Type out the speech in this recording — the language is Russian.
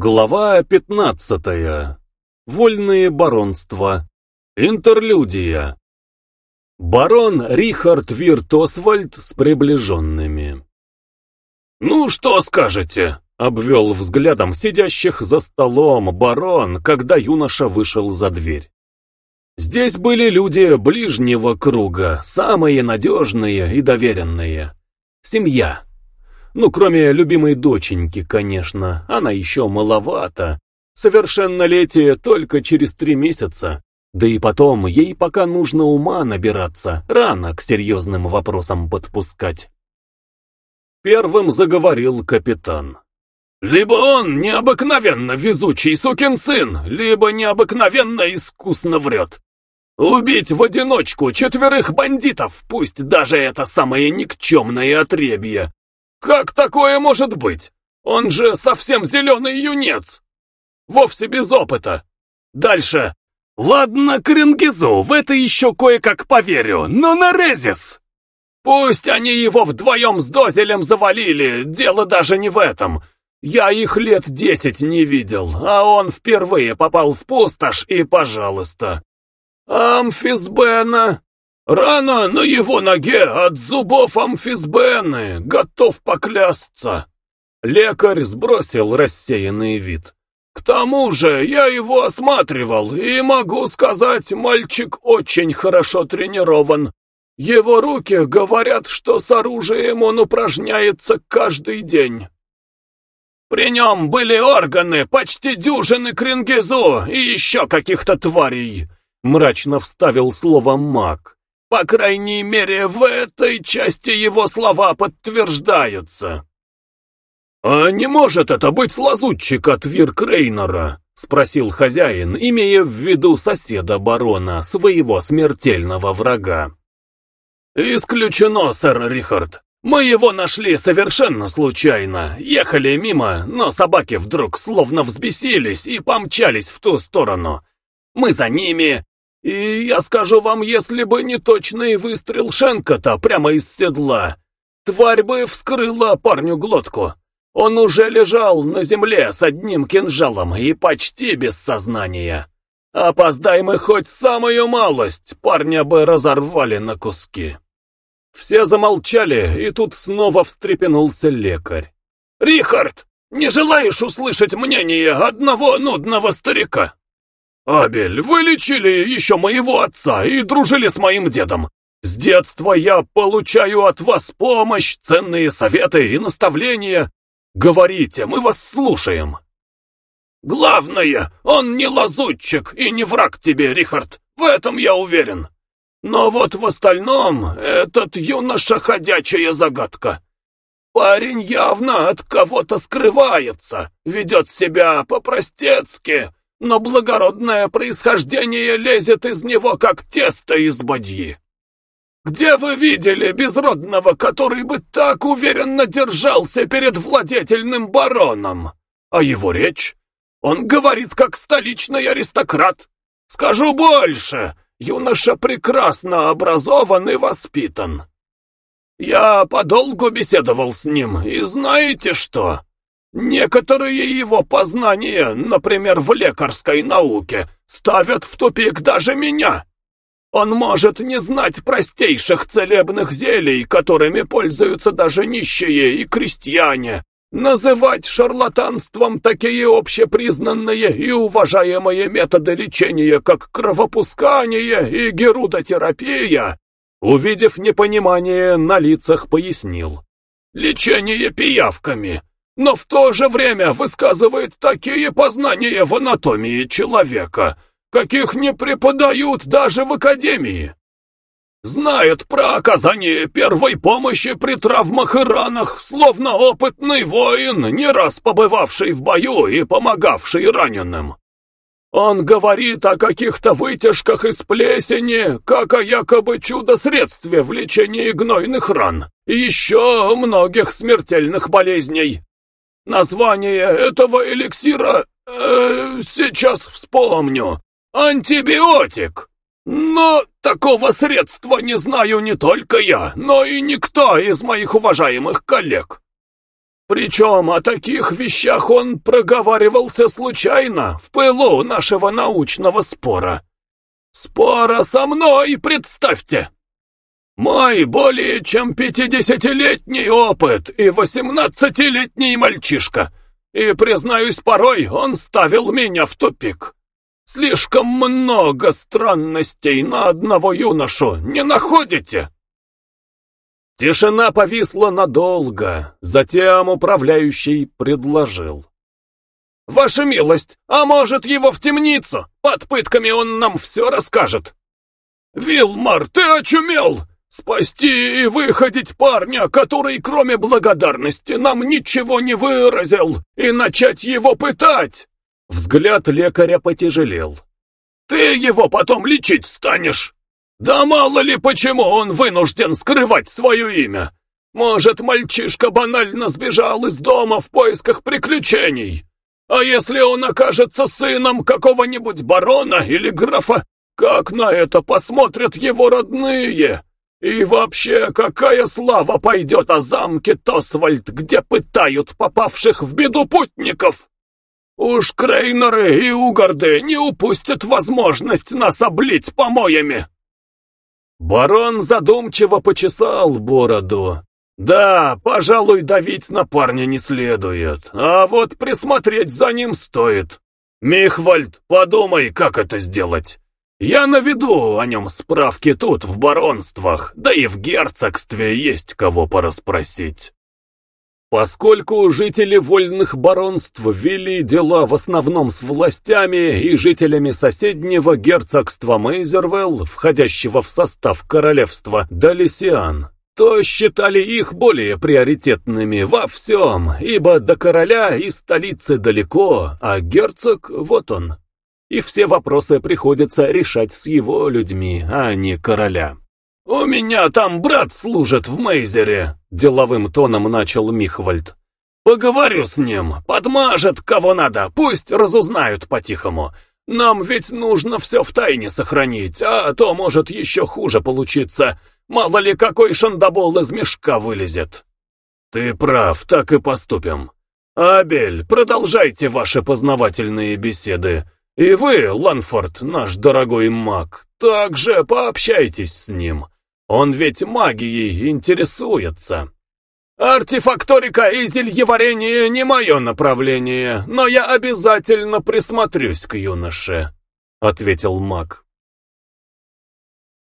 Глава 15. Вольные баронства. Интерлюдия. Барон Рихард Вирт Освальд с приближенными. «Ну, что скажете?» — обвел взглядом сидящих за столом барон, когда юноша вышел за дверь. Здесь были люди ближнего круга, самые надежные и доверенные. Семья. Ну, кроме любимой доченьки, конечно, она еще маловата. Совершеннолетие только через три месяца. Да и потом, ей пока нужно ума набираться, рано к серьезным вопросам подпускать. Первым заговорил капитан. «Либо он необыкновенно везучий сукин сын, либо необыкновенно искусно врет. Убить в одиночку четверых бандитов, пусть даже это самое никчемное отребье, как такое может быть? Он же совсем зеленый юнец. Вовсе без опыта. Дальше. Ладно, Коренгизу, в это еще кое-как поверю, но на Резис. Пусть они его вдвоем с Дозелем завалили, дело даже не в этом. Я их лет десять не видел, а он впервые попал в пустошь и пожалуйста. Амфисбена, Рана на его ноге от зубов амфисбены, готов поклясться. Лекарь сбросил рассеянный вид. К тому же я его осматривал, и могу сказать, мальчик очень хорошо тренирован. Его руки говорят, что с оружием он упражняется каждый день. При нем были органы почти дюжины крингизу и еще каких-то тварей, мрачно вставил слово маг. По крайней мере, в этой части его слова подтверждаются. «А не может это быть лазутчик от Виркрейнера?» — спросил хозяин, имея в виду соседа барона, своего смертельного врага. «Исключено, сэр Рихард. Мы его нашли совершенно случайно. Ехали мимо, но собаки вдруг словно взбесились и помчались в ту сторону. Мы за ними, и я скажу вам, если бы не точный выстрел Шенкота прямо из седла, тварь бы вскрыла парню глотку. Он уже лежал на земле с одним кинжалом и почти без сознания. Опоздай мы хоть самую малость, парня бы разорвали на куски. Все замолчали, и тут снова встрепенулся лекарь. «Рихард, не желаешь услышать мнение одного нудного старика?» «Абель, вы лечили еще моего отца и дружили с моим дедом. С детства я получаю от вас помощь, ценные советы и наставления. Говорите, мы вас слушаем». «Главное, он не лазутчик и не враг тебе, Рихард, в этом я уверен. Но вот в остальном этот юноша ходячая загадка. Парень явно от кого-то скрывается, ведет себя по-простецки» но благородное происхождение лезет из него, как тесто из бадьи. Где вы видели безродного, который бы так уверенно держался перед владетельным бароном? А его речь? Он говорит, как столичный аристократ. Скажу больше, юноша прекрасно образован и воспитан. Я подолгу беседовал с ним, и знаете что? Некоторые его познания, например, в лекарской науке, ставят в тупик даже меня. Он может не знать простейших целебных зелий, которыми пользуются даже нищие и крестьяне, называть шарлатанством такие общепризнанные и уважаемые методы лечения, как кровопускание и герудотерапия, увидев непонимание, на лицах пояснил. Лечение пиявками но в то же время высказывает такие познания в анатомии человека, каких не преподают даже в академии. Знает про оказание первой помощи при травмах и ранах, словно опытный воин, не раз побывавший в бою и помогавший раненым. Он говорит о каких-то вытяжках из плесени, как о якобы чудо-средстве в лечении гнойных ран и еще многих смертельных болезней. Название этого эликсира... Э, сейчас вспомню. Антибиотик. Но такого средства не знаю не только я, но и никто из моих уважаемых коллег. Причем о таких вещах он проговаривался случайно, в пылу нашего научного спора. Спора со мной, представьте! Мой более чем пятидесятилетний опыт и восемнадцатилетний мальчишка. И, признаюсь, порой он ставил меня в тупик. Слишком много странностей на одного юношу, не находите? Тишина повисла надолго, затем управляющий предложил. «Ваша милость, а может его в темницу? Под пытками он нам все расскажет!» «Вилмар, ты очумел! Спасти и выходить парня, который кроме благодарности нам ничего не выразил, и начать его пытать!» Взгляд лекаря потяжелел. «Ты его потом лечить станешь!» Да мало ли почему он вынужден скрывать свое имя. Может, мальчишка банально сбежал из дома в поисках приключений. А если он окажется сыном какого-нибудь барона или графа, как на это посмотрят его родные? И вообще, какая слава пойдет о замке Тосвальд, где пытают попавших в беду путников? Уж Крейнеры и Угарды не упустят возможность нас облить помоями. Барон задумчиво почесал бороду. «Да, пожалуй, давить на парня не следует, а вот присмотреть за ним стоит. Михвальд, подумай, как это сделать. Я наведу о нем справки тут, в баронствах, да и в герцогстве есть кого порасспросить». Поскольку жители вольных баронств вели дела в основном с властями и жителями соседнего герцогства Мейзервелл, входящего в состав королевства Далисиан, то считали их более приоритетными во всем, ибо до короля и столицы далеко, а герцог вот он. И все вопросы приходится решать с его людьми, а не короля. «У меня там брат служит в Мейзере», — деловым тоном начал Михвальд. «Поговорю с ним, подмажет кого надо, пусть разузнают по-тихому. Нам ведь нужно все в тайне сохранить, а то может еще хуже получиться. Мало ли какой шандабол из мешка вылезет». «Ты прав, так и поступим. Абель, продолжайте ваши познавательные беседы. И вы, Ланфорд, наш дорогой маг, также пообщайтесь с ним». Он ведь магией интересуется. Артефакторика и зельеварение не мое направление, но я обязательно присмотрюсь к юноше, — ответил маг.